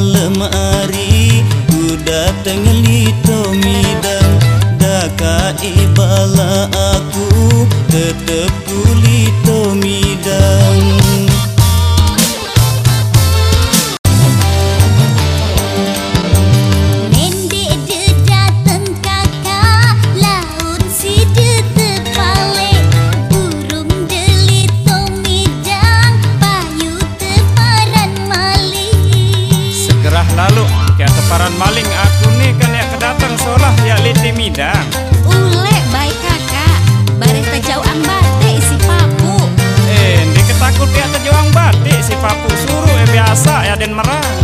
lemari Udah tengelito midang dakai ibala aku Tetep kulito midang Kia teparan maling aku nih kan ya kedatang solah ya liti midang. Ule baik kakak. Baris terjauh ang batik si papu. Eh di ketakut ya terjauh ang batik si papu. Suruh ya biasa ya den merah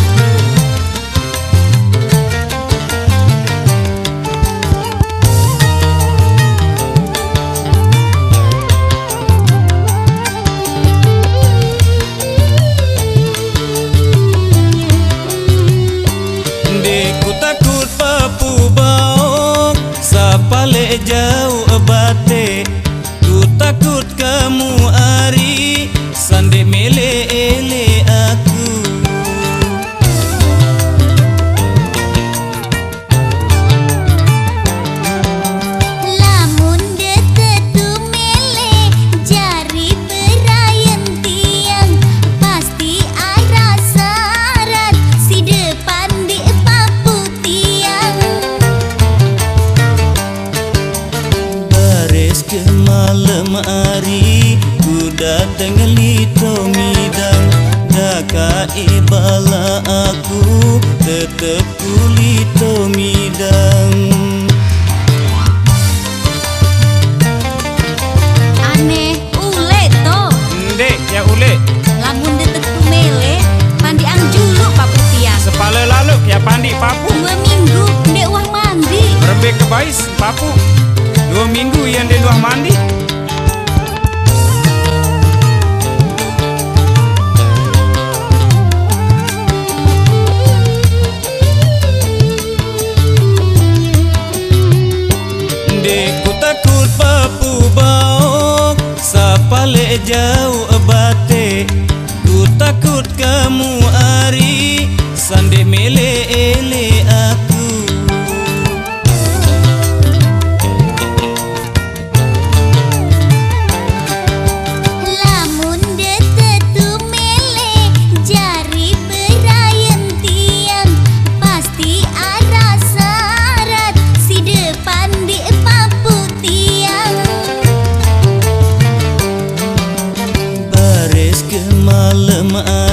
ke malam hari Ku datang lito midang Daka ibala aku Tetep kulito midang Aneh ule to? Ndek ya ule. Lamun detetu mele Pandi ang julu papu tiang Sepala lalu ya pandi papu. Dua minggu ndek uang mandi. Kebais papu. Dua minggu yang luah mandi. Deku takut papu baok Sapale jauh bate Ku takut kamu ari Sande mele Baris ke malam ari